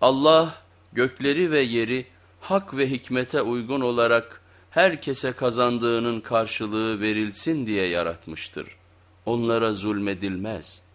Allah gökleri ve yeri hak ve hikmete uygun olarak herkese kazandığının karşılığı verilsin diye yaratmıştır. Onlara zulmedilmez.''